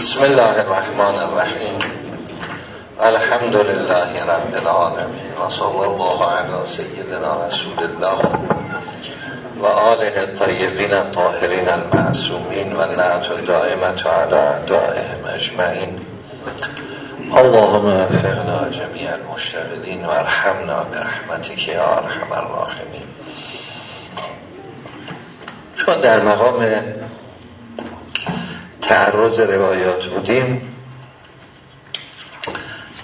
بسم الله الرحمن الرحیم. الحمد لله رب العالمین و صلی الله علی سیدنا رسول الله و آله الطیبین الطاهرین المعصومین و نعت دائمت علی اعدائهم اجمعین. اللهم افقنا جميع المشتغلین و ارحمنا برحمتك یا ارحم الراحمین. چون در مقام تعرض روایات بودیم.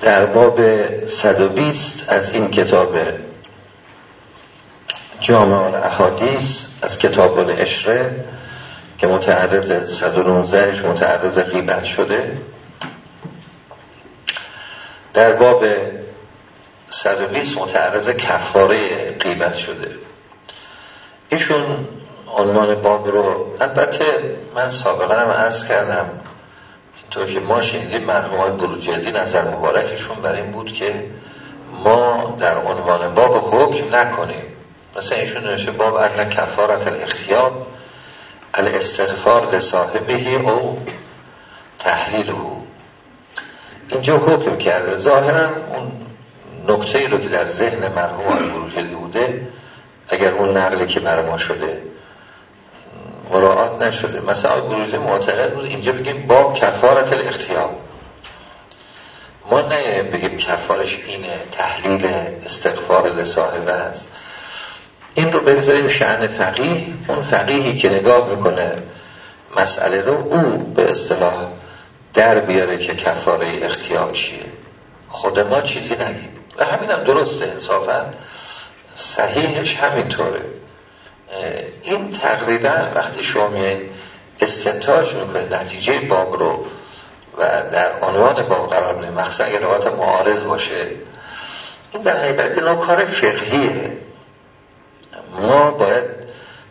در باب 120 از این کتاب جامع الاحادیث از کتاب الاشره که متعرض 119 متعرض غیبت شده. در باب 120 متعرض کفاره غیبت شده. ایشون عنوان باب رو. البته من سابقا هم عرض کردم اینطور که ما شنیدیم مرحوم های بروجردی نظر مبارکشون بر این بود که ما در عنوان باب حکم نکنیم. مثلا ایشون نوشته باب ان کفارت الاختیاب الاستغفار لصاحبه او تحلیل او اینجا حکم کرده. ظاهرا اون نکته رو که در ذهن مرحوم بروجردی بوده اگر اون نقلی که بر ما شده مراعات نشده. مثلا گروزی معتقد بود اینجا بگیم باب کفارت الاختیار. ما نه بگیم کفارش اینه تحلیل استغفار لصاحبه است. این رو بگذاریم شعن فقیه. اون فقیهی که نگاه می‌کنه مسئله رو او به اصطلاح در بیاره که کفاره اختیار چیه. خود ما چیزی نگیم. و همینم درسته انصافا صحیحش همینطوره. این تقریبا وقتی شما میایین استنتاج می‌کنید نتیجه باب رو و در عنوان باب قرار می‌دید مخصوصا اگر روایت معارض باشه. این در حقیقت اینا کار فقهیه. ما باید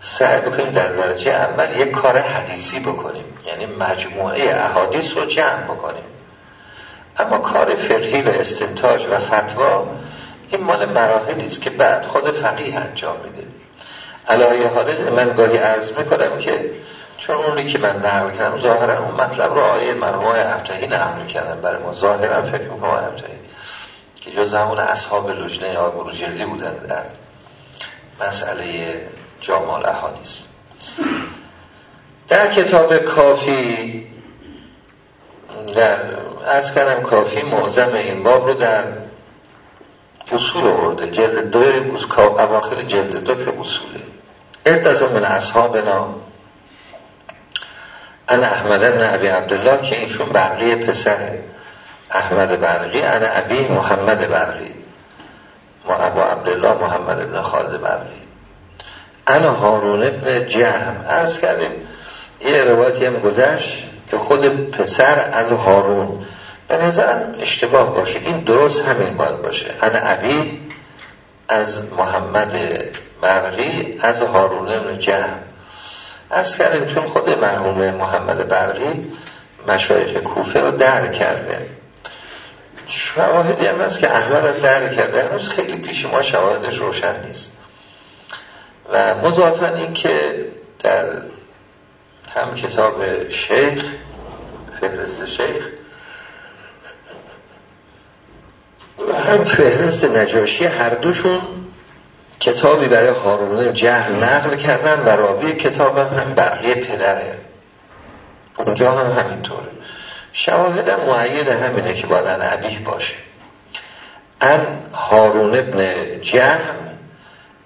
سعی بکنیم در درجه اول یک کار حدیثی بکنیم یعنی مجموعه احادیث رو جمع بکنیم. اما کار فقهی و استنتاج و فتوا این مال مراحلی است که بعد خود فقیه انجام میده. علایه حاله من گاهی عرض می‌کنم که چون اونی که من نقل کردم ظاهرا اون مطلب رو آیه مرحوم ابتهی نقل کردم برای ما. ظاهرا فکر می‌کنم ابتهی که جز همون اصحاب لجنه یا بروجردی بودن در مسئله جامال احادیث در کتاب کافی در از کردم کافی معظم این باب رو در اصول آورده جلد دو اواخر جلد دو که اصوله. عدت من اصحابنا انا احمد ابن عبی عبدالله که اینشون برقی پسر احمد برقی انا عبی محمد برقی ما ابو عبدالله محمد ابن خالد برقی انا هارون ابن جهم. ارز کردیم یه روایتی هم گذشت که خود پسر از هارون. به نظرم اشتباه باشه. این درست همین باید باشه. انا عبی از محمد برقی از هارون بن جهم. از کردیم چون خود مرحوم محمد برقی مشایخ کوفه رو در کرده. شواهدی هم هست که احمد رو در کرده. هنوز خیلی پیش ما شواهدش روشن نیست. و مضافن این که در هم کتاب شیخ فهرست شیخ و هم فهرست نجاشی هر دوشون کتابی برای هارون جهل نقل کردن و راوی کتابم هم بقیه پدره. اونجا هم همینطوره. شواهدم معید همینه که باید ان باشه. ان هارون ابن جهم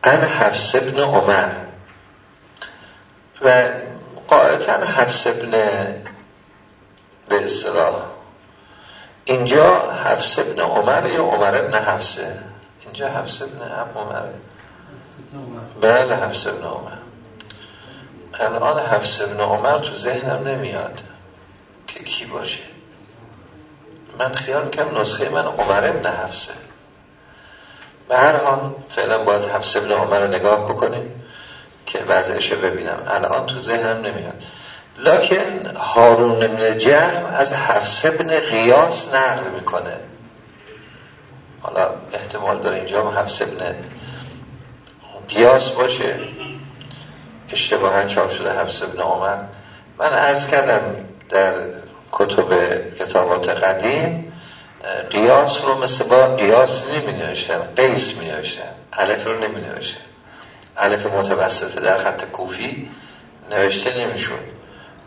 ان حفظ ابن عمر. و قاعدتا حفظ ابن به اصطلاح اینجا حفظ ابن عمر یا عمر ابن حفظه اینجا حفظ ابن عمره بله حفظ ابن عمر. الان حفظ ابن عمر تو ذهنم نمیاد که کی باشه. من خیال کنم نسخه من عمر ابن حفظه. به هر حال فعلا باید حفظ ابن عمر نگاه بکنیم که وضعش ببینم. الان تو ذهنم نمیاد. لکن هارون ابن از حفظ ابن غیاس نقل می‌کنه. حالا احتمال داره اینجا هم حفظ ابن قیاس باشه. اشتباها چاپ شده حفظ ابن عمر. من عرض کردم در کتب کتابات قدیم قیاس رو مثل با قیاس نمی نوشتن قیس می نوشتن الف رو نمی نوشتن الف متوسطه در خط کوفی نوشته نمی‌شد.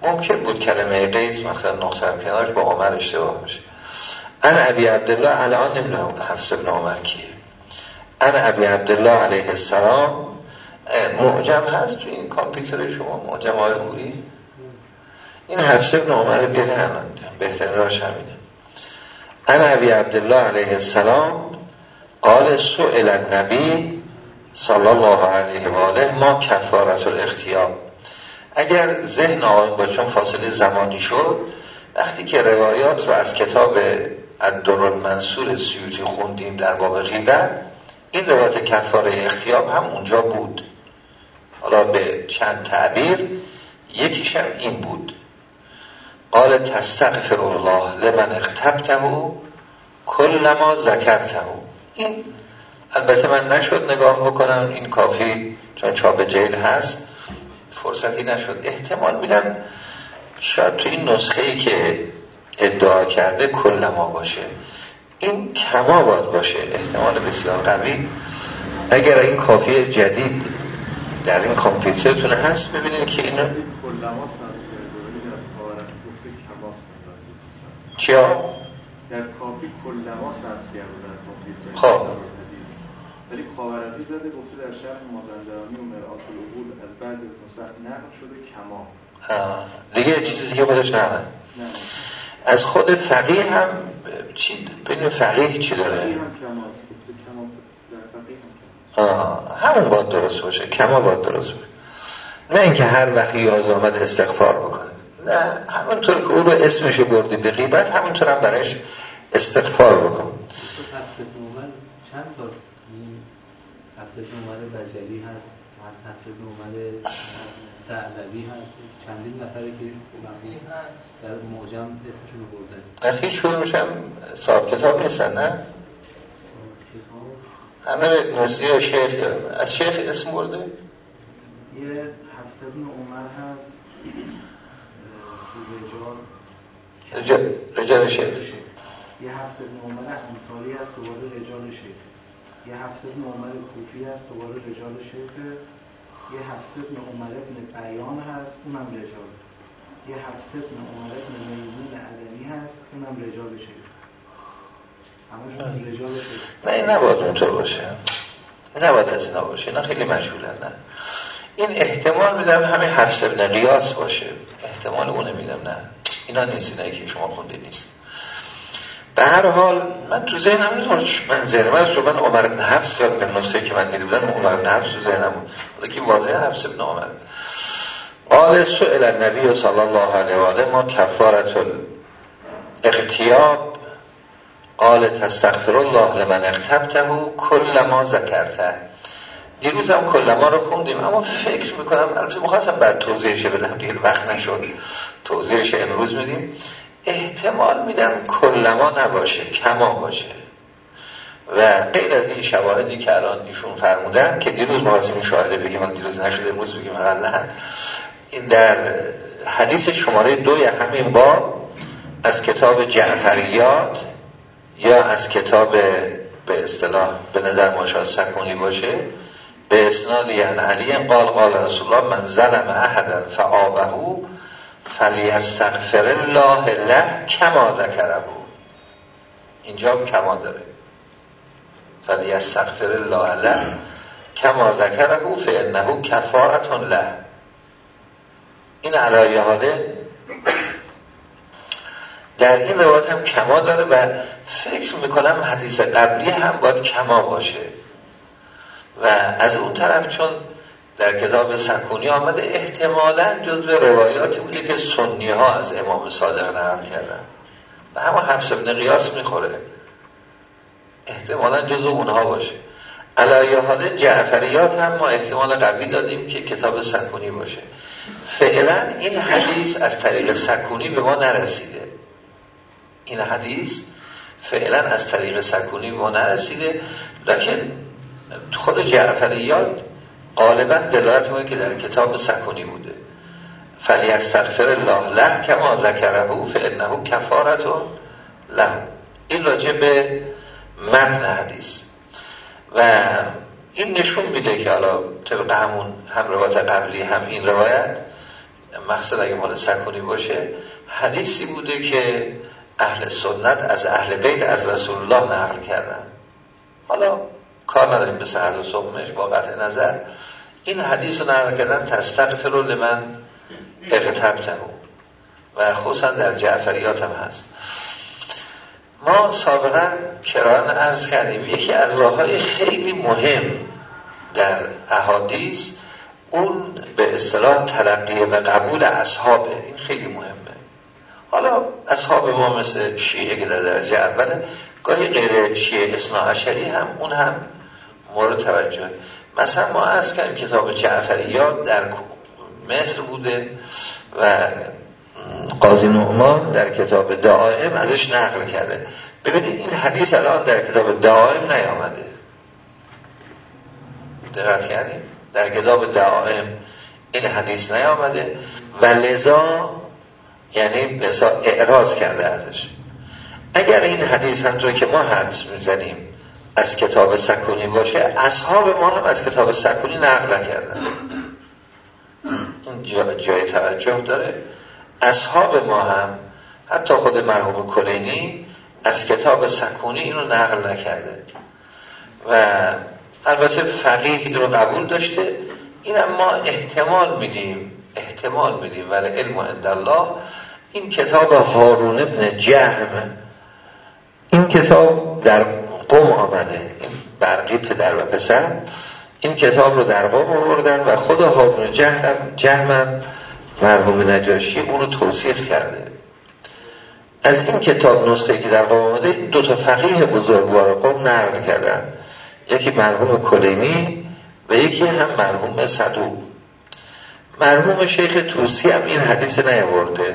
ممکن بود کلمه قیس مثلا نقطه کنارش با عمر اشتباه باشه. انا ابی عبدالله الان نمی‌دونم حفظ ابن عمر کیه؟ انا ابی عبدالله علیه السلام معجم هست تو این کامپیوتر شما؟ معجم های خوری این حفظ ابن عمر بیاری الان بهترین راش همینه. انا ابی عبدالله علیه السلام قال سئل النبی صلی الله علیه و آله ما کفارت الاختیار. اگر ذهن آقایون با چون فاصله زمانی شد وقتی که روایات رو از کتاب الدر منصور سیوتی خوندیم در باب غیبت این روایت کفاره اختیاب هم اونجا بود. حالا به چند تعبیر یکیشم این بود. قال تستغفر الله لمن اختبته کل ما ذکرته. این البته من نشد نگاه بکنم این کافی چون چاپ جیل هست. فرصتی نشد. احتمال میدم شاید تو این نسخه ای که ادعا کرده کل ما باشه. این کما باید باشه. احتمال بسیار قوی. اگر این کافی جدید در این کامپیوترتون هست ببینید که اینو چیا؟ در کافی کلما ثبت کرده در کامپیوتر. خب. ولی خاورتی زده گفته در شرح مازندرانی و مرآت العقول از بعضی از نسخ نقل شده کما دیگه چیزی دیگه خودش نه نه. از خود فقیه هم چی بین فقیه چی داره؟ فقیه هم کماست کما در فقیه هم کما آه. همون باید درست باشه. کما باید درست باشه. نه اینکه هر وقت یاد آمد استغفار بکنه. نه همونطور که او رو اسمشو بردی به غیبت همونطور هم برش استغفار بکن. تو تفسیر نومن چند این تفسیر نومن بجلی هست تفسیر نومن سعلوی هست. چندین نفری که وقتی در معجم اسمشون رو بردن نه هیچ کدومش هم صاحب کتاب نیستن نه؟ همه نسیه یا شیخ. از شیخ اسم برده؟ یه حفظ ابن عمر هست. رجال رجال, شیخ. یه حفظ ابن عمر امثالی هست دوباره رجال شیخ. یه حفظ ابن عمر کوفی هست دوباره رجال شیخ. یه حفظ ابن عمر ابن بیان هست اونم رجال. یه حفظ ابن عمر ابن میمون عدنی هست اونم رجال شیخ. همشون رجال شیخ. نه این نباید اونطور باشه. نباید از اینا باشه. اینا خیلی مجهولن نه. این احتمال میدم همه حفظ ابن قیاس باشه. احتمال اونه میدم نه. اینا نیست اینایی که شما خونده نیست. به هر حال من تو ذهنم نیست من ذهنم من رو من عمر ابن حفظ به نسخه که من دیده بودم عمر ابن حفظ تو ذهنم بود. حالا که واضح حفظ ابن عمر؟ قال سئل النبی صلی الله علیه و آله ما کفارت الاغتیاب قال تستغفر الله لمن اغتبته کل ما ذکرته. دیروز هم کل ما رو خوندیم اما فکر می‌کنم البته مخواستم بعد توضیحش بدم دیگه وقت نشد. توضیحش امروز میدیم. احتمال میدم کل ما نباشه کما باشه. و غیر از این شواهدی که الان ایشون فرمودن که دیروز ما این شاهده بگیم دیروز نشده امروز بگیم اقل این در حدیث شماره دوی همین باب از کتاب جعفریات یا از کتاب به اصطلاح به نظر ماشاد سکونی باشه به اسناد یعنی علی قال قال رسول الله من ظلم احدا فعابه فلیستغفر الله له کما ذکره اینجا هم کما داره. فلیستغفر الله له کما ذکره فانه کفارتون له. این حاله در این روایت هم کما داره و فکر می‌کنم حدیث قبلی هم باید کما باشه. و از اون طرف چون در کتاب سکونی آمده احتمالا جز به روایاتی بوده که سنی ها از امام صادق نقل کردن. و همه حفظ ابن قیاس می‌خوره. احتمالا جز اونها باشه. علایه حال جعفریات هم ما احتمال قوی دادیم که کتاب سکونی باشه. فعلا این حدیث از طریق سکونی به ما نرسیده. این حدیث فعلا از طریق سکونی به ما نرسیده. لکن خود جعفریات غالبا دلالت می‌کنه که در کتاب سکونی بوده. فلیستغفر الله له کما ذکره فانه کفارتون له. این راجع به متن حدیث. و این نشون میده که حالا طبق همون هم روایت قبلی هم این روایت مقصد اگه مال سکونی باشه حدیثی بوده که اهل سنت از اهل بیت از رسول الله نقل کردن. حالا کار نداریم به سهد و صبحش با نظر. این حدیث رو نقل کردن تستغفر لمن اقتبته و خصوصا در جعفریات هم هست. ما سابقا کران ارز کردیم یکی از راه های خیلی مهم در احادیث اون به اصطلاح تلقی و قبول اصحابه. این خیلی مهمه. حالا اصحاب ما مثل شیعه که در درجه اوله گاهی غیر شیعه اصناعشری هم اون هم مورد توجه. مثلا ما از کردیم کتاب جعفریات در مصر بوده و قاضی نعمان در کتاب دائم ازش نقل کرده. ببینید این حدیث الان در کتاب دائم نیامده. دقت کردیم در کتاب دائم این حدیث نیامده و لذا یعنی لذا اعراض کرده ازش. اگر این حدیث همطور که ما حدث می‌زنیم از کتاب سکونی باشه. اصحاب ما هم از کتاب سکونی نقل کردن این جای توجه داره. اصحاب ما هم حتی خود مرحوم کلینی از کتاب سکونی اینو نقل نکرده. و البته فقیه رو قبول داشته. این ما احتمال میدیم احتمال میدیم. ولی علم عند الله. این کتاب هارون ابن جهم این کتاب در قوم آمده. این برقی پدر و پسر. این کتاب رو در قوم آوردن و خود هارون جهم جهمم مرحوم نجاشی اونو توصیح کرده. از این کتاب نسخه که در قوم آمده دو تا فقیه بزرگوار قوم نقل کردن. یکی مرحوم کلینی و یکی هم مرحوم صدو مرحوم شیخ توسی هم این حدیث نیاورده.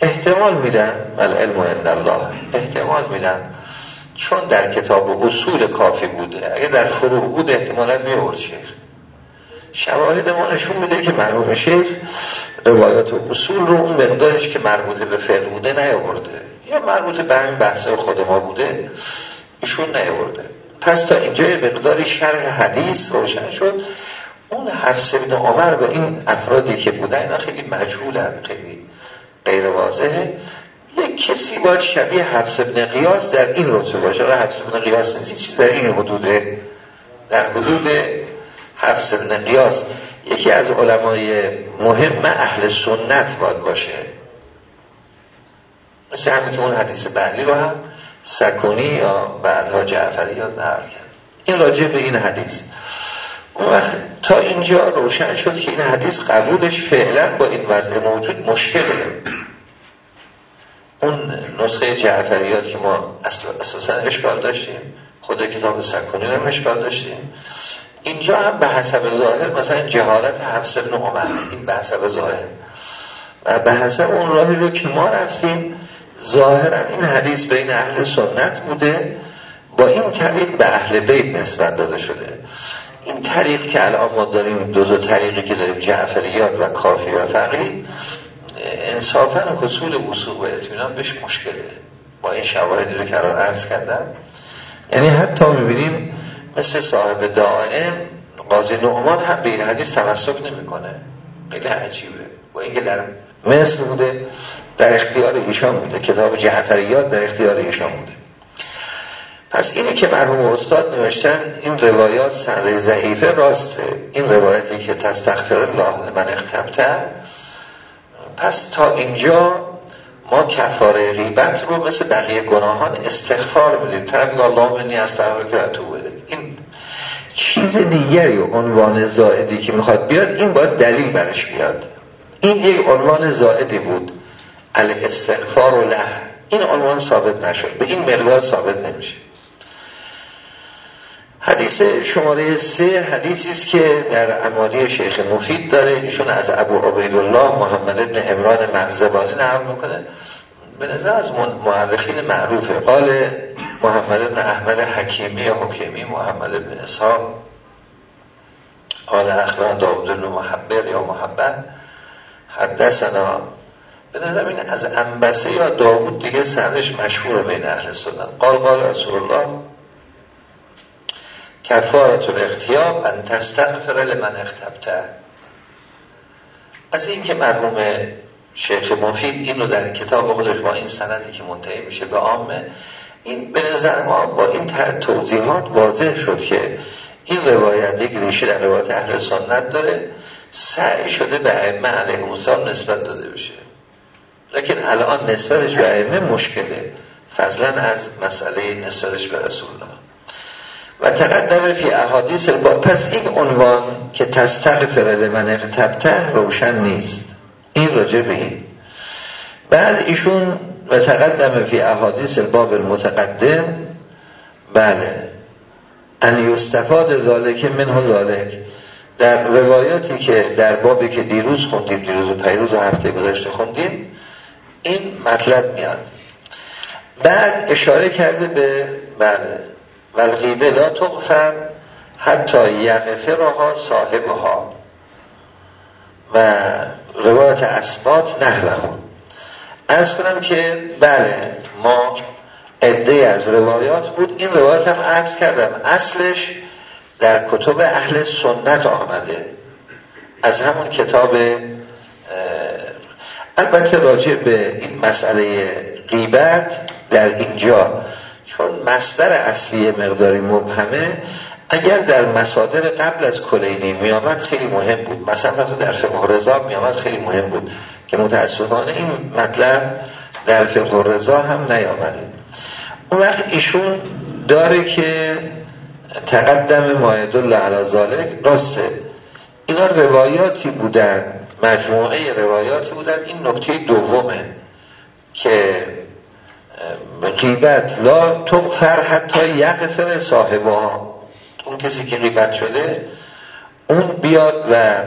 احتمال میدن بل علم عند الله. احتمال میدن چون در کتاب اصول کافی بوده اگه در فروع بود احتمالا میورد شیخ. شواهد ما نشون میده که مرحوم شیخ روایات و اصول رو اون مقدارش که مربوط به فعل بوده نیاورده. یا مربوط به همین بحث خود ما بوده ایشون نیاورده. پس تا اینجا مقداری شرح حدیث روشن شد. اون حفظ ابن عمر و این افرادی که بودن اینا خیلی مجهولن خیلی غیر واضحه. یک کسی باید شبیه حفظ ابن قیاس در این رتبه باشه. و حفظ ابن قیاس نیست. چیز در این حدوده در حدود حفظ ابن قیاس. یکی از علمای مهم اهل سنت باید باشه. مثل همین که اون حدیث بعدی رو هم سکونی یا بعدها جعفری یا نقل کرد. این راجع به این حدیث. اون وقت تا اینجا روشن شد که این حدیث قبولش فعلا با این وضع موجود مشکله اون نسخه جعفریات که ما اساسا اشکال داشتیم خود کتاب سکونی هم اشکال داشتیم. اینجا هم به حسب ظاهر مثلا جهالت حفظ ابن عمر این به حسب ظاهر. و به حسب اون راهی رو که ما رفتیم ظاهرا این حدیث بین اهل سنت بوده با این طریق به اهل بیت نسبت داده شده. این طریق که الان ما داریم دو دو طریقی که داریم جعفریات و کافی و فقی انصافا حصول وصول و اطمینان بهش مشکله. با این شواهدی رو که الان عرض کردم. یعنی حتی می‌بینیم مثل صاحب دائم قاضی نعمان هم به این حدیث تمسک نمی‌کنه. خیلی عجیبه. با اینکه در مصر بوده در اختیار ایشان بوده. کتاب جعفریات در اختیار ایشان بوده. پس اینی که مرحوم استاد نوشتن این روایات سنده ضعیفه راسته این روایتی که تستغفر الله من اختبته پس تا اینجا ما کفاره غیبت رو مثل بقیه گناهان استغفار بدیم. طرف میگه الله منی استغفر که تو بده. این چیز دیگری عنوان زائدی که می‌خواد بیاد این باید دلیل برش بیاد. این یک عنوان زائدی بود. الاستغفار و له این عنوان ثابت نشد. به این مقدار ثابت نمیشه. حدیث شماره سه حدیثی است که در امالی شیخ مفید داره. ایشون از ابو عبیدالله محمد ابن عمران مرزبانی نقل می‌کنه. به نظر از معرخین معروفه. قال محمد ابن احمد حکیمی حکیمی محمد ابن اسحاق. قال اخبران داود ابن محبر یا محبت. حدثنا. به نظر این از انبسه یا داوود دیگه سندش مشهور بین اهل سنت. قال قال رسول الله. کفارت الاختیاب ان تستغفر لمن اختبته. از این که مرحوم شیخ مفید اینو در کتاب خودش با این سندی که منتهی میشه به عامه این به نظر ما با این توضیحات واضح شد که این روایت یک ریشه در روایت اهل سنت داره سعی شده به ائمه علیه السلام نسبت داده بشه. لیکن الان نسبتش به ائمه مشکله. فضلا از مسئله نسبتش به رسول الله. و تقدم فی احادیث با پس این عنوان که تستغفر لمن اغتبته روشن نیست. این راجع به این. بعد ایشون و تقدم فی احادیث الباب المتقدم. بله. ان یستفاد ذالک منه ذالک در روایاتی که در بابی که دیروز خوندیم دیروز و پیروز و هفته گذشته خوندیم این مطلب میاد. بعد اشاره کرده به بله. والغیبه لا تغفر حتی یغفرها صاحبها. و روایت اثبات نحوه از کنم که بله ما عده از روایات بود. این روایت هم عرض کردم. اصلش در کتب اهل سنت آمده. از همون کتاب البته راجع به این مسئله غیبت در اینجا چون مصدر اصلی مقداری مبهمه اگر در مصادر قبل از کلینی میامد خیلی مهم بود. مثلا در فقه رضا میامد خیلی مهم بود که متاسفانه این مطلب در فقه رضا هم نیامده. اون وقت ایشون داره که تقدم مایدل علی ذالک راسته اینا روایاتی بودن مجموعه روایاتی بودن. این نکته دومه که غیبت لا تغفر حتی یغفر صاحبها اون کسی که غیبت شده اون بیاد و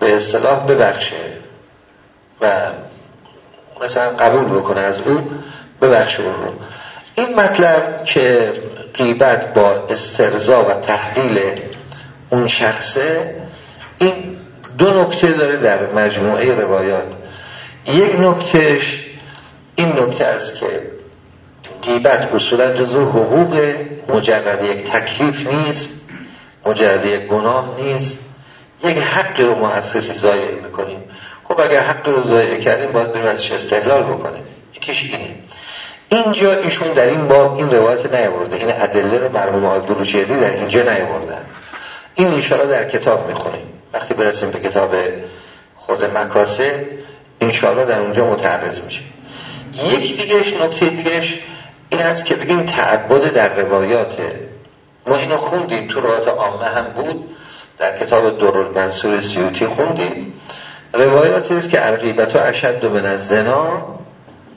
به اصطلاح ببخشه و مثلا قبول بکنه از او ببخشه اون رو. این مطلب که غیبت با استرزا و تحلیل اون شخصه این دو نکته داره در مجموعه روایات. یک نکتهش این نکته است که غیبت اصولا جزو حقوق مجرد یک تکلیف نیست مجرد یک گناه نیست. یک حق رو مؤسسی زایل می‌کنیم. خب اگر حق رو زایل کردیم باید بریم ازش استحلال بکنیم. یکیش اینه. اینجا ایشون در این باب این روایت نیاورده. این ادله مرحوم آقای در اینجا نیاوردن این اشاره در کتاب می‌خونیم وقتی برسیم به کتاب خود مکاسه انشاءالله در اونجا متعرض میشه. یک دیگهش نکته دیگهش این است که بگیم تعبد در روایات ما اینو خوندیم تو روایات عامه هم بود در کتاب منصور سیوتی خوندیم. روایاتی است که الغیبت و اشد من از زنا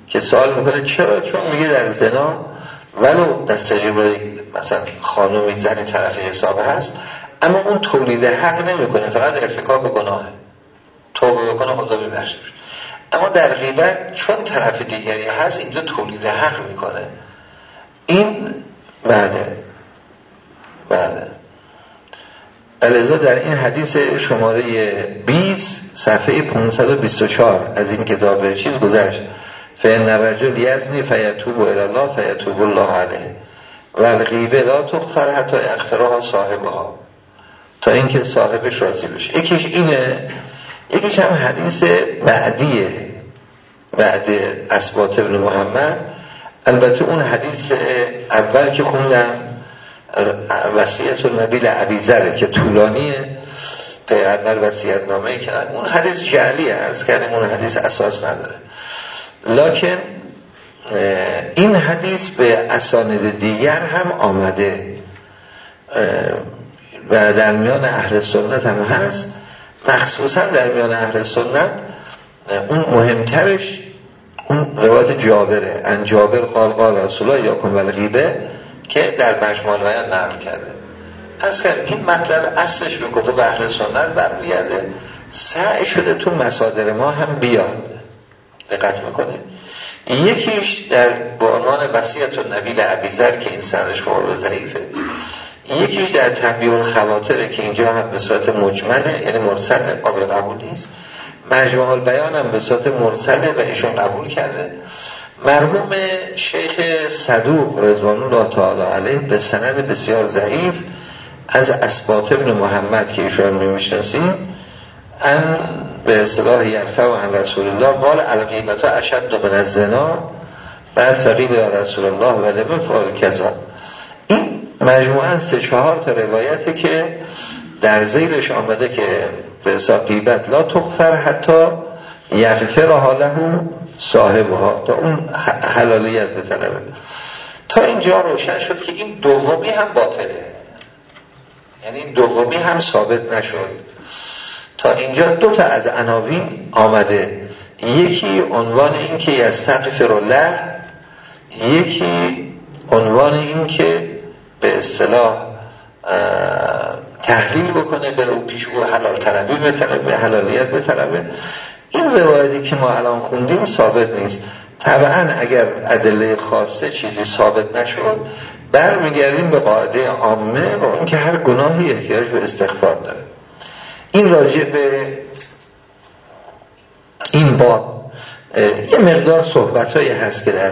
که سوال می‌کنه چرا؟ چون میگه در زنا ولو دست تجربه مثلا خانومی زنی طرف حساب هست اما اون تولید حق نمی‌کنه فقط ارتکاب گناهه توبه بکنه خدا میبخشه اما در غیبت چون طرف دیگری هست اینجا تولید حق می‌کنه. این بله. بله. الازا در این حدیث شماره 20 صفحه 524 از این کتاب چیز گذشت. فین رجل یزنی فیتوب الله فیتوب الله علیه. و الغیبه لا تغفر حتی اغفرها صاحبها. تا اینکه صاحبش راضی بشه. یکیش اینه یکیش هم حدیث بعدیه بعد اسبات ابن محمد. البته اون حدیث اول که خوندم وسیعت نبیل عبیزره که طولانیه پیغمبر وسیعت نامه کردن اون حدیث جعلیه از کردیم اون حدیث اساس نداره. لکن این حدیث به اساند دیگر هم آمده. و در میان اهل سنت هم هست. مخصوصا در میان اهل سنت اون مهمترش اون روایت جابره ان جابر قال قال رسول الله یا کن غیبه که در مجموع بیان نقل کرده. از این مطلب اصلش به کتب اهل سنت برمیگرده سعی شده تو مصادر ما هم بیاد. دقت می‌کنه یکیش در به عنوان وصیت و نبیل عبیزر که این سندش خورده ضعیفه. یکیش در تنبیه خواطره که اینجا هم به صورت مجمله یعنی مرسل قابل قبول نیست. مجموع البیان هم به صورت مرسله و ایشون قبول کرده. مرحوم شیخ صدوق رضوان الله تعالی علیه به سند بسیار ضعیف از اسبات ابن محمد که ایشون می‌شناسیم ان به اصطلاح یرفع و ان رسول الله قال القیمت اشد من الزنا بعد فقیل رسول الله و لمن فعال کذا. این مجموعا سه چهار تا روایتی که در زیرش آمده که به حساب قیبت لا تغفر حتی یغفر حاله صاحبها. تا اون حلالیت بطلبه تا اینجا روشن شد که این دومی هم باطله. یعنی این دومی هم ثابت نشد. تا اینجا دو تا از عناوین آمده. یکی عنوان این که یستغفر الله یکی عنوان این که به اصطلاح تحلیل بکنه بره او پیش او حلال طلبی به حلالیت بطلبه. این روایتی که ما الان خوندیم ثابت نیست. طبعا اگر ادله خاصه چیزی ثابت نشد برمیگردیم به قاعده عامه و اینکه هر گناهی احتیاج به استغفار داره. این راجع به این با یه مقدار صحبت هست که در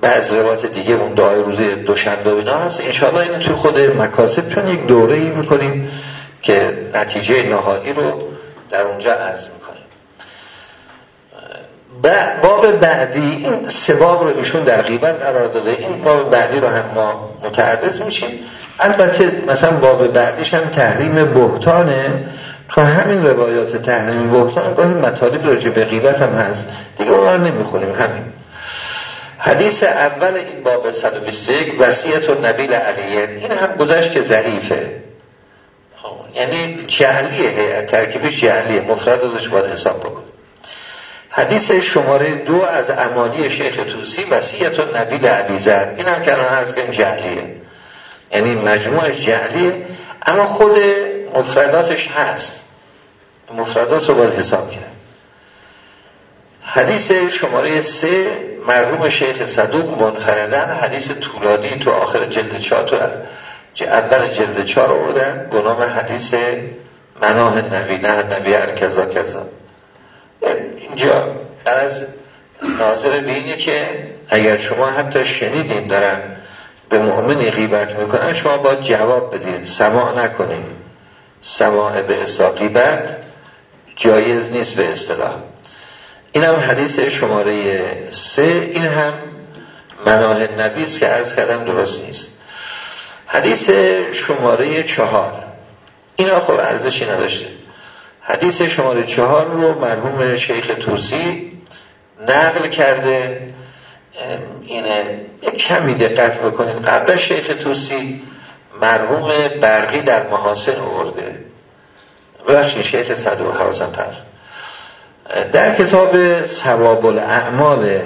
بعض روایت دیگه اون دعای روز دوشنبه و اینا هست. انشاءالله این توی خود مکاسب چون یک دوره ای می‌کنیم که نتیجه نهایی رو در اونجا عرض می‌کنیم. باب بعدی این سباب رو ایشون در غیبت قرار داده. این باب بعدی رو هم ما متعرض میشیم. البته مثلا باب بعدیش هم تحریم بهتانه. تو همین روایات تحریم بهتان گاهی مطالب راجع به غیبت هم هست. دیگه اون رو نمی‌خونیم. همین. حدیث اول این باب 121 وسیعت و نبیل علیه. این هم گذشت که ضعیفه. یعنی جعلیه ترکیبش جعلیه. مفرد ازش باید حساب بکن. حدیث شماره دو از امانی شیخ توسی وسیعت و نبیل عبیزر این هم که هست که جعلیه. یعنی مجموعش جعلیه اما خود مفرداتش هست. مفردات رو باید حساب کرد. حدیث شماره سه مرحوم شیخ صدوق منفردن حدیث طولانی تو آخر جلد چهار تو اول جلد چهار آوردن به نام حدیث مناه نبی نه نبی کذا کذا اینجا از ناظر به اینه که اگر شما حتی شنیدین دارن به مؤمنی غیبت می‌کنن شما باید جواب بدین سماع نکنین. سماع به اصلاح غیبت جایز نیست به اصطلاح. این هم حدیث شماره سه. این هم مناه نبیست که عرض کردم درست نیست. حدیث شماره چهار. این خب ارزشی نداشته. حدیث شماره چهار رو مرحوم شیخ توسی نقل کرده. اینه کمی دقت بکنید قبل شیخ توسی مرحوم برقی در محاسن آورده. ببخشید شیخ صدو حواسم پر در کتاب ثواب الاعمال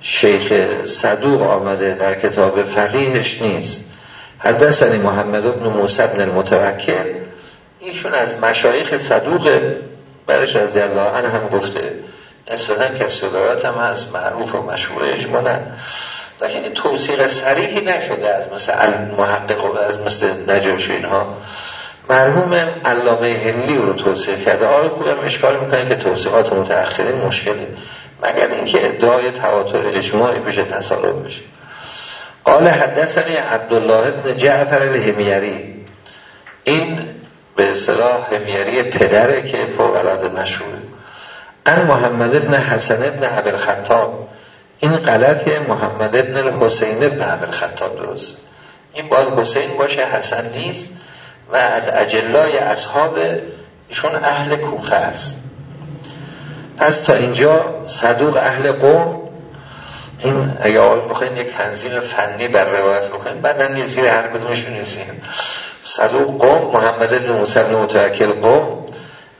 شیخ صدوق آمده در کتاب فقیهش نیست. حدثنی محمد ابن موسی بن المتوکل. ایشون از مشایخ صدوق برش رضی الله عنه هم گفته نسبتا کسی هم هست معروف و مشهور اجمالا لیکن این توصیق سریحی نشده از مثل محقق و از مثل نجاش اینها. مرحوم علامه هلی رو توصیح کرده. آقای خوبم اشکال می‌کنه که توصیحات متأخرین مشکله مگر اینکه ادعای تواتر اجماعی بشه تصالب بشه. قال حدثنی عبدالله ابن جعفر الهمیری. این به اصطلاح همیری پدره که فوق العاده مشهوره. ان محمد ابن حسن ابن عبر خطاب این غلط محمد ابن الحسین ابن عبر خطاب درست. این باید حسین باشه حسن نیست. و از اجلای اصحاب ایشون اهل کوفه است. پس تا اینجا صدوق اهل قوم این اگه آقای بخواین یک تنظیم فنی بر روایت بکنیم بعدا یه زیر هر کدومش می‌نویسیم صدوق قوم محمد بن موسی بن متوکل قوم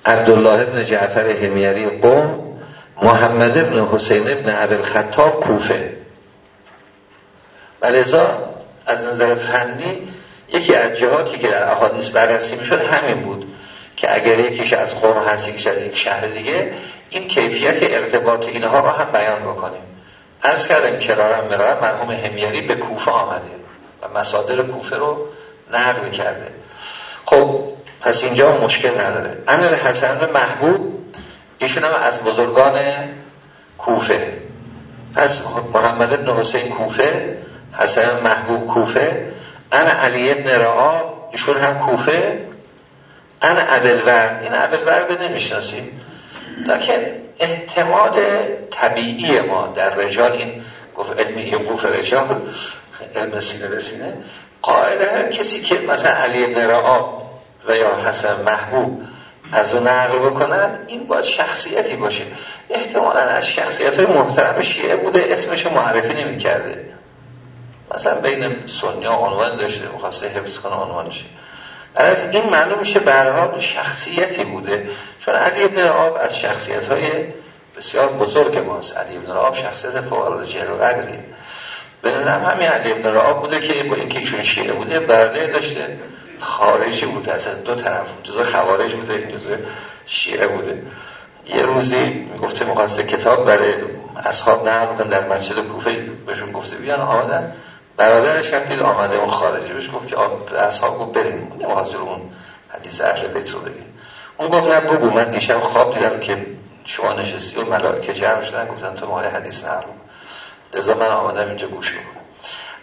عبدالله ابن جعفر همیری قوم محمد ابن حسین ابن عبل خطاب کوفه. ولذا از نظر فنی یکی از جهاتی که در احادیث بررسی می‌شد همین بود که اگر یکیش از قوم هست یکیش از یک شهر دیگه این کیفیت ارتباط اینها رو هم بیان بکنیم. از کردم کرارم مرارم مرحوم همیری به کوفه آمده و مسادر کوفه رو نقل کرده. خب پس اینجا مشکل نداره. انل حسن محبوب ایشون هم از بزرگان کوفه. پس محمد ابن حسین کوفه حسن محبوب کوفه انا علی ابن رعا ایشون هم کوفه. انا عبلورد این عبلورد نمی‌شناسیم لکن احتمال طبیعی ما در رجال این گفت علمی قوف رجال علم سینه به سینه. قاعده کسی که مثلا علی ابن رعا و یا حسن محبوب از اون نقل بکنن این باید شخصیتی باشه. احتمالا از شخصیت های محترم شیعه بوده اسمش معرفی نمی کرده مثلا بین سنیا عنوان داشته مخواسته حفظ کنه عنوانشه از این معلوم میشه برحال شخصیتی بوده. چون علی ابن آب از شخصیت های بسیار بزرگ ماست. علی ابن آب شخصیت فوق جهل و قدریه به نظرم همین علی ابن آب بوده که با اینکه ایشون شیعه بوده برده داشته. خارجی بوده. از دو طرف جزء خوارج بوده این جزء شیعه بوده. یه روزی می‌گفته مقصد کتاب برای اصحاب نقل در مسجد کوفه. بهشون گفته بیان آمدن. برادرش هم دید آمده اون خارجی بهش گفت که اصحاب گفت بریم. نمازور اون حدیث اهل بیت رو بگیم. اون گفت نه بگو. من دیشب خواب دیدم که شما نشستی و ملائکه جمع شدن. گفتن تو ماه حدیث نقل لذا من آمدم اینجا گوش بکنم.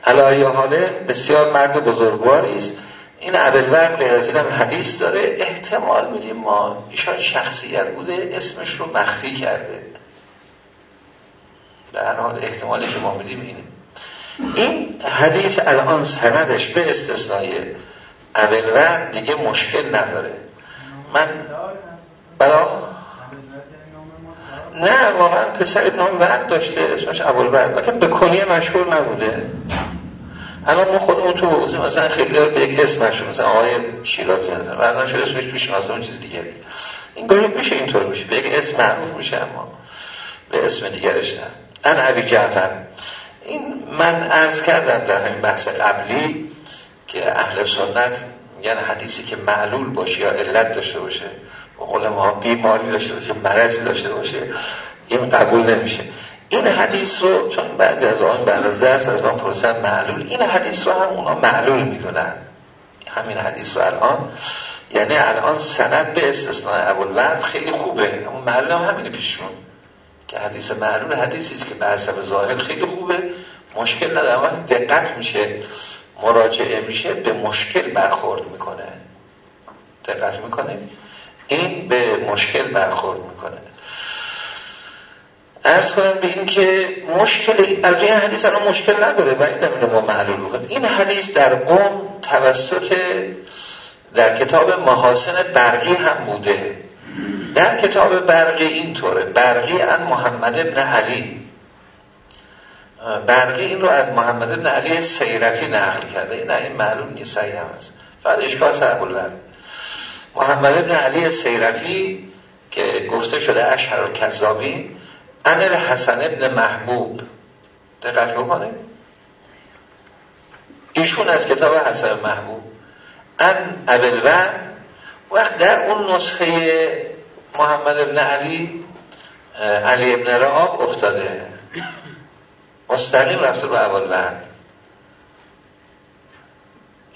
علایه حاله بسیار مرد بزرگواری است. این عبدالورد غیر از هم حدیث داره. احتمال میدیم ما ایشان شخصیت بوده. اسمش رو مخفی کرده. در حال احتمالی که ما میدیم اینه. این حدیث الان سندش به استثنای عبدالورد دیگه مشکل نداره. من بلا؟ نه واقعا پسر ابن ورد داشته اسمش ابوالورد لیکن به کنیه مشهور نبوده. الان ما خودمون تو حوزه مثلا خیلی به یک اسم مشهور مثلا آقای شیرازی مثلا. بعدا شده اسمش توش شناسه اون چیز دیگری این گاهی میشه اینطور میشه. به یک اسم معروف میشه اما به اسم دیگرش نه. ان عبی جعفر. این من عرض کردم در همین بحث قبلی که اهل سنت میگن حدیثی که معلول باشه یا علت داشته باشه. و قول ما بیماری داشته باشه مرض داشته باشه. این قبول نمیشه. این حدیث رو چون بعضی از آن بعد از درس از من پرسن معلول این حدیث رو هم اونا معلول می‌دونن. همین حدیث رو الان. یعنی الان سند به استثناء ابوالورد خیلی خوبه. اما معلول هم همینه پیشون که حدیث معلول حدیثی که به حسب ظاهر خیلی خوبه. مشکل نداره. وقتی دقت میشه مراجعه میشه به مشکل برخورد می‌کنه. دقت می‌کنه؟ این به مشکل برخورد می‌کنه. ارز کنم به این که مشکل البته حدیث الان مشکل نداره و این ما معلول این حدیث در قوم توسط در کتاب محاسن برقی هم بوده. در کتاب برقی اینطوره. برقی ان محمد ابن علی. برقی این رو از محمد ابن علی سیرفی نقل کرده. این این معلوم نیست صحیح هم هست. فقط اشکال سربول محمد ابن علی سیرفی که گفته شده اشهر کذابی ان حسن ابن محبوب. دقت بکنه ایشون از کتاب حسن محبوب. ان ابلور وقت در اون نسخه محمد ابن علی علی ابن رعاب افتاده. مستقیم رفته رو اول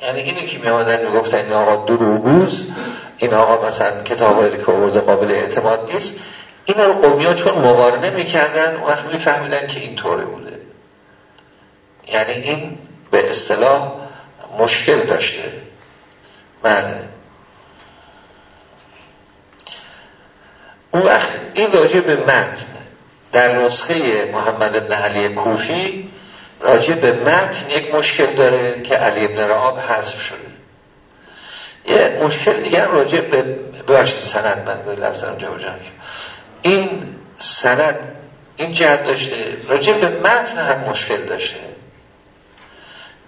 یعنی اینی که می آمدن می گفتن این آقا دروگوز این آقا مثلا کتاب که آورده قابل اعتماد نیست. این رو قومی ها چون مقارنه می‌کردن وقت میفهمیدن که این طوره بوده. یعنی این به اصطلاح مشکل داشته. بله. اون وقت این راجع به متن در نسخه محمد ابن علی کوفی راجع به متن یک مشکل داره که علی ابن رعاب حذف شده. یه مشکل دیگر راجع به ببخشید سند من لفظم جا این سند این جهت داشته راجع به متن هم مشکل داشته.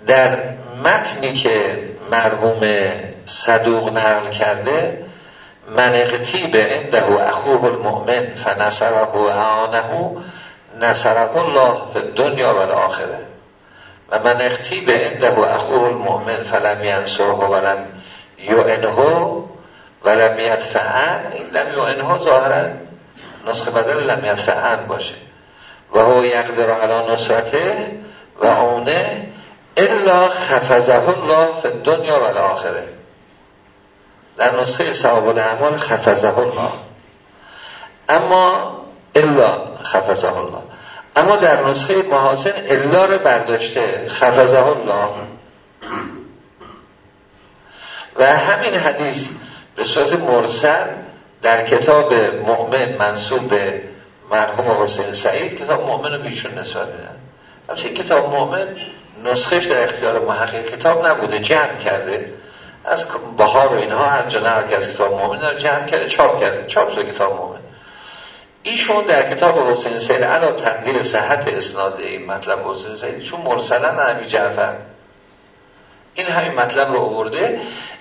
در متنی که مرحوم صدوق نقل کرده من اقتیب عنده اخوه المؤمن فنصره و اعانه نصره الله فی الدنیا و الاخره. و من اقتیب عنده اخوه المؤمن فلم ینصره ولم یعنه ولم یدفعن. لم یعنه ظاهرا نسخه بدل لم یدفعن باشه. و هو یقدر علی نصرته و اونه الا خفزه الله فی الدنیا و الاخره. در نسخه صحاب الاعمال خفزه الله. اما الا خفزه الله. اما در نسخه محاسن الا رو برداشته خفزه الله. و همین حدیث به صورت مرسل در کتاب مؤمن منصوب به مرحوم حسین سعید کتاب مؤمن رو بیشون نسبت بدن همچنین کتاب مؤمن نسخهش در اختیار محقق کتاب نبوده جمع کرده. از بهار و اینها هر جا که از کتاب مؤمن رو جمع کرده چاپ کرده چاپ شده کتاب مؤمن ایشون در کتاب حسین سید علا تقدیر صحت اسناد این مطلب حسین سید چون مرسلا نبی جعفر. این همین مطلب رو آورده.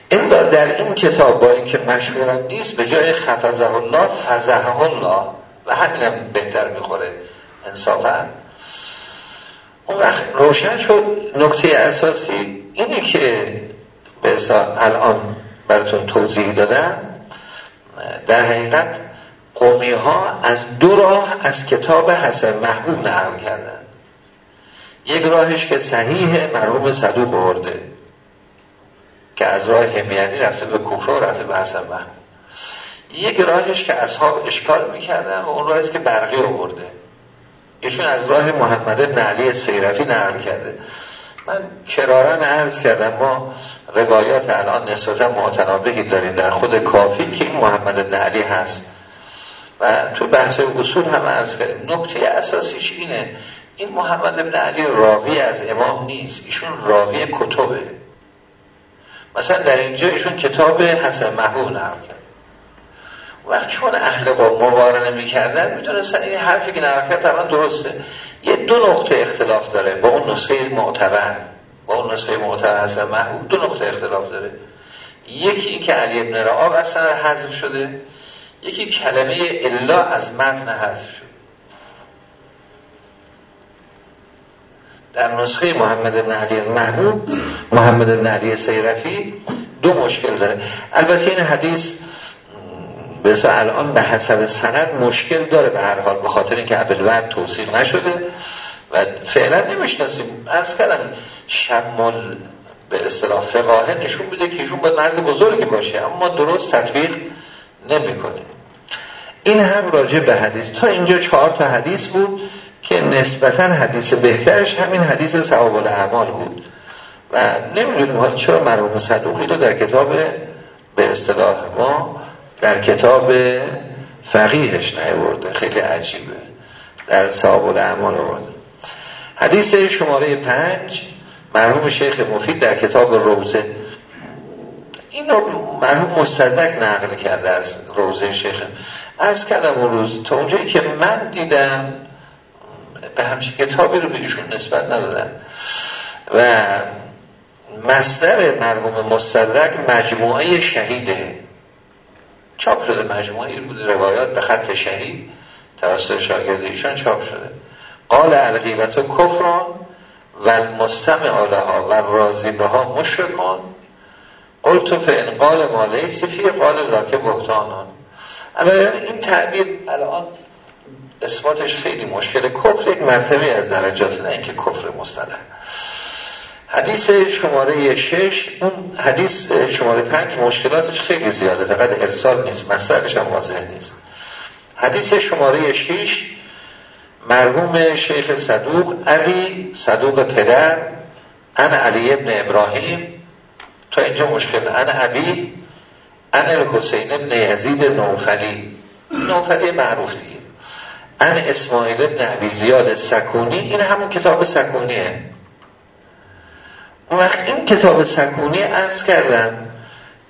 این در این کتاب با اینکه مشهورم نیست به جای خفزه الله فزه الله و همین هم بهتر می‌خوره انصافا. اون وقت روشن شد. نکته اساسی اینه که به الان براتون توضیح دادم. در حقیقت قومی ها از دو راه از کتاب حسن محبوب نقل کردن. یک راهش که صحیح مرحوم صدوق برده که از راه همیانی رفته به کوفه و رفته به حسن محبوب. یک راهش که اصحاب اشکال می‌کردن و اون راهش که برقی آورده. ایشون از راه محمد بن علی سیرفی نقل کرده. من کرارن عرض کردم ما روایات الان نسبتا معتنابهی داریم در خود کافی که این محمد علی هست. و تو بحث اصول هم از نکته اساسیش اینه این محمد ابن علی راوی از امام نیست ایشون راوی کتبه. مثلا در اینجا ایشون کتاب حسن محبوب نقل کرد. وقت چون اهل با مقارنه می‌کردن می‌دونستن این حرفی که نقل کرد درسته. یه دو نقطه اختلاف داره. با اون نسخه معتبر با اون نسخه معتبر حسن محبوب دو نقطه اختلاف داره. یکی این که علی ابن رعاب اصلا حذف شده یکی کلمه الا از متن حذف شد در نسخه محمد بن علی محبوب محمد بن علی سیرفی دو مشکل داره. البته این حدیث به الان به حسب سند مشکل داره به هر حال به خاطر اینکه ورد توصیف نشده و فعلا نمی‌شناسیم. از کردم شمال به اصطلاح فقاهه نشون بده که ایشون باید مرد بزرگی باشه اما درست تطبیق نمی‌کنه. این هم راجع به حدیث. تا اینجا چهار تا حدیث بود که نسبتا حدیث بهترش همین حدیث ثواب الاعمال بود. و نمی‌دونیم حالا چرا مرحوم صدوقی رو در کتاب به اصطلاح ما در کتاب فقیهش نیورده خیلی عجیبه. در ثواب الاعمال آورده. حدیث شماره پنج مرحوم شیخ مفید در کتاب روزه. این رو مرحوم مستدک نقل کرده از روزه شیخ. از کردم اون روز تا اونجایی که من دیدم به همچه کتابی رو به ایشون نسبت ندادن و مصدر مرحوم مستدرک مجموعه شهیده. چاپ شده مجموعه بود روایات به خط شهید توسط شاگرد ایشان چاپ شده. قال الغیبت کفران و المستمع آلها و راضی به ها مشرکان قلت فان قال ما لیس فی قال ذاک بهتانان الان این تعبیر الان اثباتش خیلی مشکل. کفر یک مرتبه از درجات نه اینکه کفر مستدر حدیث شماره شش اون حدیث شماره پنج مشکلاتش خیلی زیاده فقط ارسال نیست مسترش هم واضح نیست. حدیث شماره شش مرحوم شیخ صدوق علی صدوق پدر ان علی ابن ابراهیم تا اینجا مشکل ان عبی ان الحسین ابن یزید نوفلی. نوفلی معروف دیگه. ان اسماعیل ابن عبی زیاد سکونی این همون کتاب سکونیه. اون وقت این کتاب سکونی ارز کردم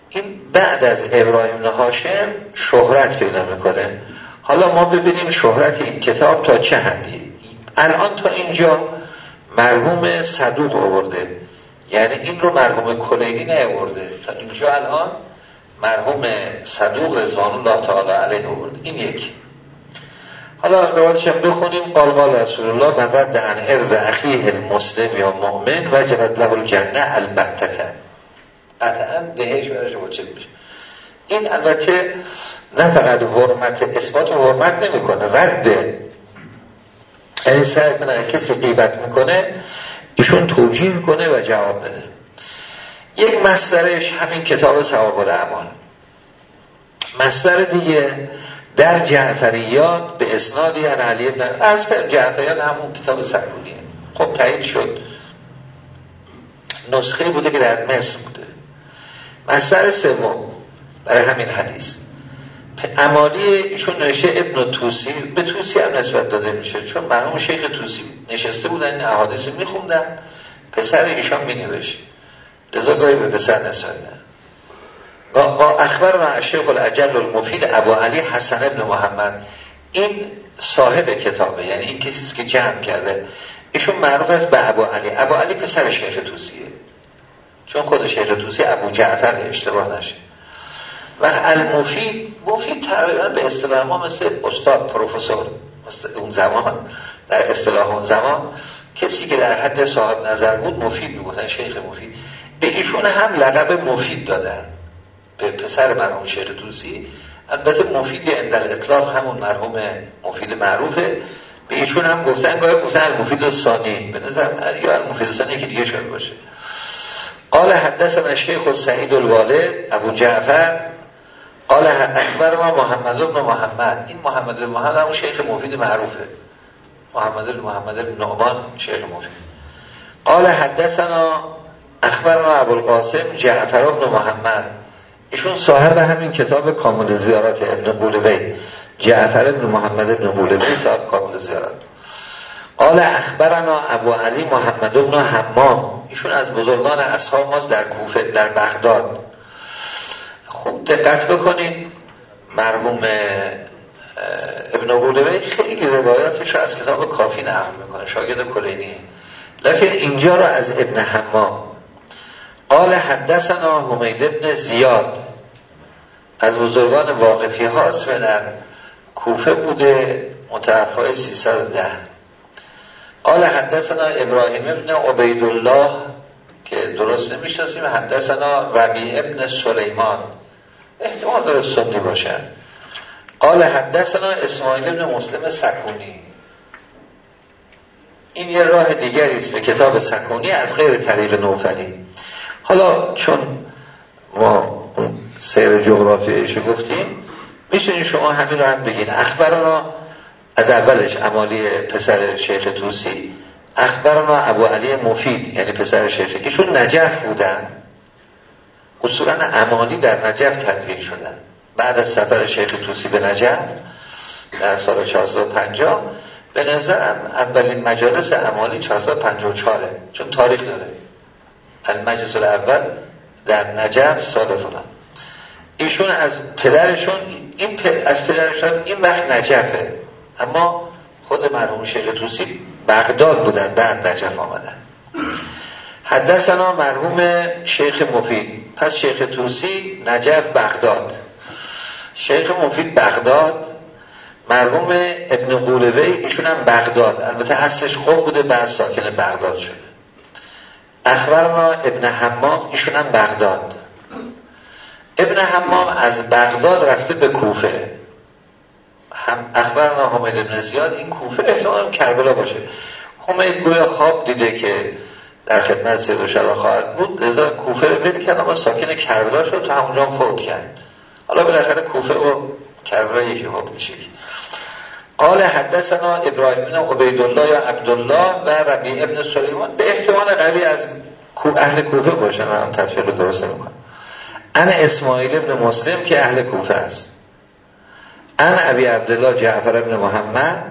این بعد از ابراهیم نهاشم شهرت پیدا می‌کنه. حالا ما ببینیم شهرت این کتاب تا چه حدی. الان تا اینجا مرحوم صدوق آورده. یعنی این رو مرحوم کلینی نیاورده. تا اینجا الان مرحوم صدوق رضوان الله تعالی علیه آورده. این یک. حالا روایتش هم بخونیم قال قال رسول الله من رد عن ارز اخیه المسلم یا مؤمن وجبت له الجنه البته. قطعا بهش برش واجب میشه؟ این البته نه فقط حرمت اثبات و حرمت نمی‌کنه رد. یعنی سعی کنه کسی قیبت می‌کنه ایشون توجیه می‌کنه و جواب بده. یک مصدرش همین کتاب ثواب الاعمال. مصدر دیگه در جعفریات به اسنادی ان علی ابن از جعفریات همون کتاب سکونیه خب تایید شد. نسخه بوده که در مصر بوده. مصدر سوم برای همین حدیث. امالی ایشون نوشته ابن توسی. به توسی هم نسبت داده میشه چون مرحوم شیخ توسی نشسته بودن این احادیث میخوندن. پسر ایشان مینوشت. لذا گاهی به پسر نسبت با اخبر و شیخ العجل المفید ابو علی حسن ابن محمد این صاحب کتابه یعنی این کسی که جمع کرده. ایشون معروف است به ابو علی. ابو علی پسر شیخ توسیه. چون خود شیخ توسی ابو جعفر اشتباه نشه. و المفید مفید تقریبا به اصطلاح ما مثل استاد پروفسور اون زمان در اصطلاح اون زمان کسی که در حد صاحب نظر بود مفید می‌گفتن شیخ مفید. به ایشون هم لقب مفید دادن. به پسر مرحوم شیخ توسی البته مفید اندل اطلاق همون مرحوم مفید معروفه. به ایشون هم گفتن گاهی گفتن مفید ثانی به نظر یا مفید ثانی که دیگه شده باشه. قال حدثنا شیخ سعید الوالد ابو جعفر قال اکبر ما محمد بن محمد. این محمد بن محمد همون شیخ مفید معروفه. محمد بن محمد بن نعمان شیخ مفید. قال حدثنا اخبر ما ابو القاسم جعفر بن محمد. ایشون صاحب همین کتاب کامل زیارات ابن بولوی جعفر ابن محمد ابن بولوی صاحب کامل زیارات قال اخبرنا ابو علی محمد ابن حمام. ایشون از بزرگان اصحاب ماست در کوفه در بغداد. خوب دقت بکنید مرحوم ابن بولوی خیلی روایاتش رو از کتاب کافی نقل می‌کنه شاگرد کلینی. لکن اینجا رو از ابن حمام قال حدثنا حمید ابن زیاد. از بزرگان واقفی هاست و در کوفه بوده متوفای 310 قال حدثنا ابراهیم ابن عبیدالله که درست نمی‌شناسیم حدثنا ربی ابن سلیمان. احتمال داره سنی باشن قال حدثنا اسماعیل ابن مسلم سکونی. این یه راه دیگری است به کتاب سکونی از غیر طریق نوفلی. حالا چون ما سیر جغرافیایشو گفتیم میشونی شما همین رو هم بگین. اخبرنا از اولش امالی پسر شیخ توسی اخبرنا ابو علی مفید یعنی پسر شیخ ایشون نجف بودن. اصولا امالی در نجف تدوین شدن. بعد از سفر شیخ توسی به نجف در سال 450 به نظرم اولین مجالس امالی 454 چون تاریخ داره. المجلس اول در نجف سال فلان ایشون از پدرشون این از پدرشون این وقت نجفه. اما خود مرحوم شیخ توسی بغداد بودن بعد نجف آمدن. حدثنا مرحوم شیخ مفید. پس شیخ توسی نجف بغداد. شیخ مفید بغداد مرحوم ابن قولوی ایشون هم بغداد. البته اصلش خوب بوده بعد ساکن بغداد شده اخبرنا ابن حمام ایشون بغداد. ابن حمام از بغداد رفته به کوفه. هم اخبرنا حمید ابن زیاد این کوفه احتمال کربلا باشه. حمید گویا خواب دیده که در خدمت سید و خواهد بود. لذا کوفه رو بل کرد اما ساکن کربلا شد تا همونجا فوت کرد. حالا بالاخره کوفه و کربلا یکی حب میشه. قال حدثنا ابراهیم بن عبیدالله یا عبدالله و ربی ابن سلیمان. به احتمال قوی از اهل کوفه باشن. تفسیر رو درست می‌کنم ان اسماعیل ابن مسلم که اهل کوفه است. ان ابی عبدالله جعفر ابن محمد.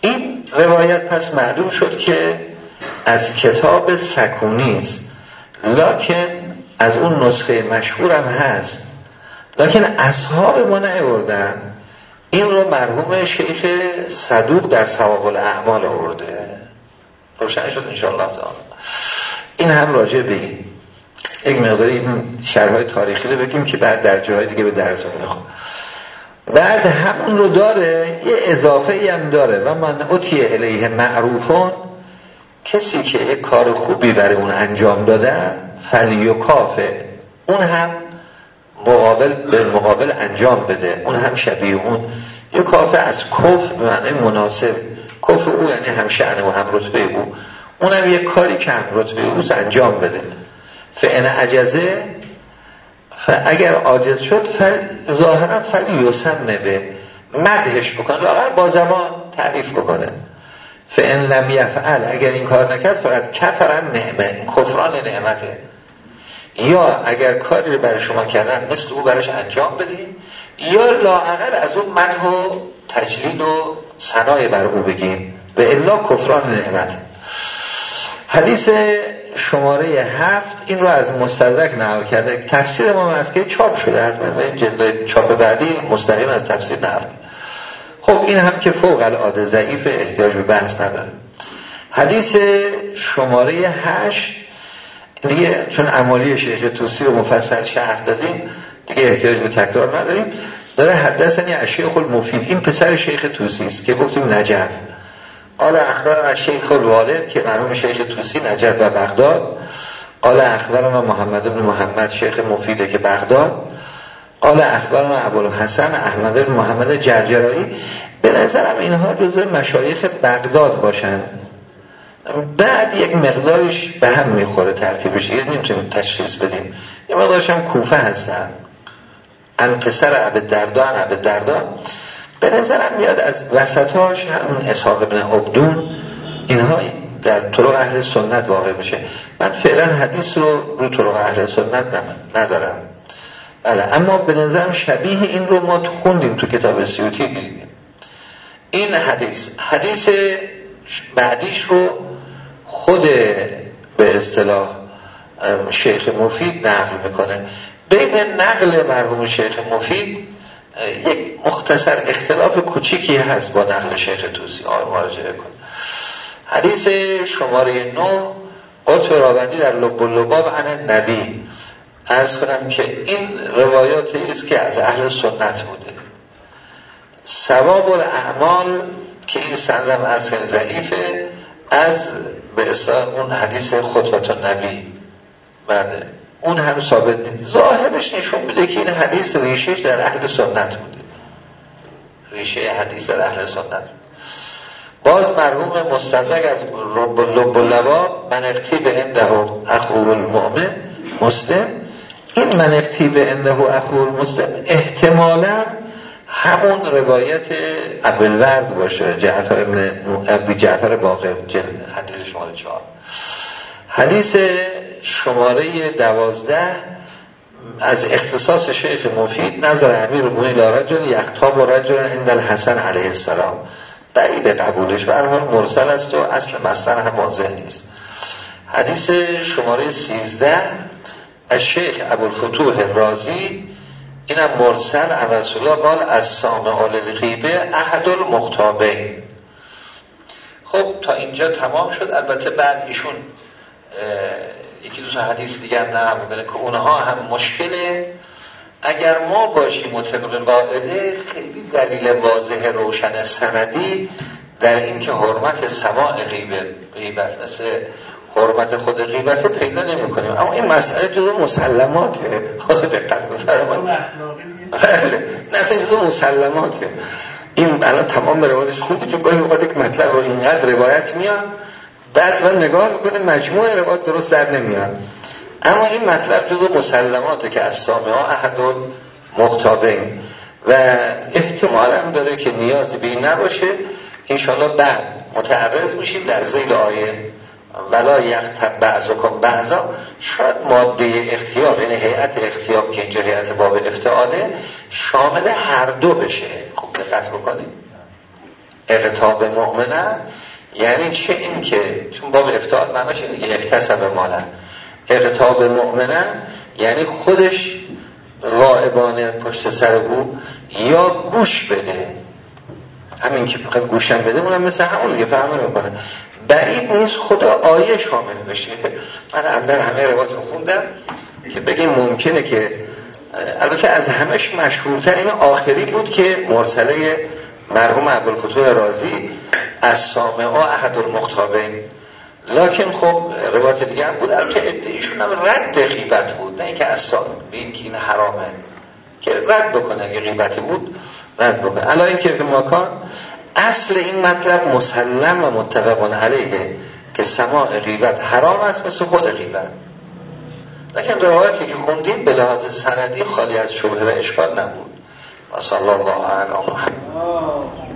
این روایت پس معلوم شد که از کتاب سکونی است. لکن از اون نسخه مشهورم هست. لکن اصحاب ما نیوردن. این رو مرحوم شیخ صدوق در ثواب الاعمال آورده. روشن شد انشاءالله. تعالی این هم راجع بگیم یک مقداری این تاریخی رو بگیم که بعد در جاهای دیگه به درتون می‌خوام بعد همون رو داره یه اضافه ای هم داره. و من اتی الیه معروفون. کسی که یک کار خوبی برای اون انجام دادن کافه اون هم مقابل به مقابل انجام بده. اون هم شبیه اون. یه کافه از کف معنی مناسب. کف او یعنی هم شعن و هم رتبه او. اونم یه کاری که هم رتبه او انجام بده. فعن عجزه اگر عاجز شد فل... ظاهرا فلی یوسن نبه. مدهش بکنه. لاغر با زمان تعریف بکنه. فان لم یفعل. اگر این کار نکرد فقط کفرن نعمه. کفران نعمته. یا اگر کاری رو برای شما کردن مثل او برش انجام بدین یا لاعقل از اون منح و تجلیل و سنای بر او بگین. به الا کفران نعمت. حدیث شماره هفت این رو از مستدرک نقل کرده. تفسیر ما از که چاپ شده. حتما جلد چاپ بعدی مستقیم از تفسیر نقل خب این هم که فوق العاده ضعیف احتیاج به بحث نداره حدیث شماره هشت دیگه چون عمالی شیخ توسی رو مفصل شهر دادیم دیگه احتیاج به تکرار نداریم. داره حدثنی از شیخ المفید. این پسر شیخ توسی است که گفتیم نجف. قال اخبار از شیخ الوالد که مرحوم شیخ توسی نجف و بغداد. قال اخبرنا محمد بن محمد شیخ مفیده که بغداد. قال اخبرنا ابوالحسن احمد بن محمد جرجرایی. به نظرم اینها جزء مشایخ بغداد باشند بعد یک مقدارش به هم می‌خوره ترتیبش. یه نمی‌تونیم تشخیص بدیم. یه مقدارش هم کوفه هستن. ان پسر عبد دردا ان عبد دردا به نظرم میاد از وسطاش همون اسحاق ابن عبدون اینها در طرق اهل سنت واقع بشه من فعلا حدیث رو رو طرق اهل سنت ندارم. بله اما به نظرم شبیه این رو ما خوندیم تو کتاب سیوتی دیدیم. این حدیث. حدیث بعدیش رو خود به اصطلاح شیخ مفید نقل می‌کنه. بین نقل مرحوم شیخ مفید یک مختصر اختلاف کوچیکی هست با نقل شیخ توسی. مراجعه کن. حدیث شماره نو قطب راوندی در لب لباب عن نبی ارز کنم که این روایات است که از اهل سنت بوده. سواب الاعمال که این سندم از ضعیفه از به اصطلاح اون حدیث خطبت نبی. بله. اون هم ثابت نیست. ظاهرش نشون میده که این حدیث ریشهش در اهل سنت بوده. ریشه حدیث در اهل سنت. باز مرحوم مستدرک از لب لبا منقتی به انده اخوه المؤمن مسلم. این منقتی به انده اخوه المسلم احتمالا همون روایت ابلورد باشه جعفر ابن ابی جعفر باقر حدیث شماره چهار. حدیث شماره دوازده از اختصاص شیخ مفید نظر امیر موی رجل یختاب و رجل عند الحسن علیه السلام. بعید قبولش و حال مرسل است و اصل مصدر هم واضح نیست. حدیث شماره سیزده از شیخ ابوالفتوح رازی اینم مرسل از رسول الله قال از سامع الغیبه احد المختابین خب تا اینجا تمام شد. البته بعد ایشون یکی دو حدیث دیگر نه که اونها هم مشکله. اگر ما باشیم مطلق قاعده خیلی دلیل واضح روشن سندی در اینکه حرمت سماع غیبت مثل حرمت خود غیبت پیدا نمی کنیم اما این مسئله جزو مسلماته. خود دقت بفرمایید. بله. نه اصلا جزو مسلماته. این الان تمام روایتش خودی چون گاهی اوقات یک مطلب رو اینقدر روایت میاد بعد من نگاه می‌کنه مجموع روایت درست در نمیاد. اما این مطلب جزو مسلماته که از سامه ها احد مختابین و احتمال هم داره که نیازی به این نباشه. انشاءالله بعد متعرض میشیم در زیل آیه ولا یختب بعضکم بعضا. شاید ماده اختیار یعنی هیئت اختیار که اینجا هیئت باب افتعاله شامل هر دو بشه. خوب دقت بکنید. اقتاب مؤمنه یعنی چه این که چون باب افتعال معناش اینه که اکتسب مالا. اقتاب مؤمنه یعنی خودش غائبانه پشت سر او یا گوش بده. همین که فقط گوشم بده اونم مثل همون دیگه فهمه می‌کنه. بعید نیست خدا آیه شامل بشه. من عمدن همه روایت خوندم که بگیم ممکنه که البته از همش مشهورتر این آخری بود که مرسله مرحوم عبدالفتوح رازی از سامعه احد المختابین لکن خب روایت دیگه هم بود. البته ادعیشون هم رد غیبت بود. نه اینکه از سامعه بین که این حرامه. که رد بکنه اگه غیبتی بود رد بکنه. الان این که ماکان اصل این مطلب مسلم و متفقون علیه که سماع غیبت حرام است مثل خود غیبت. لیکن روایتی که خوندیم به لحاظ سندی خالی از شبه و اشکال نبود. و الله علی محمد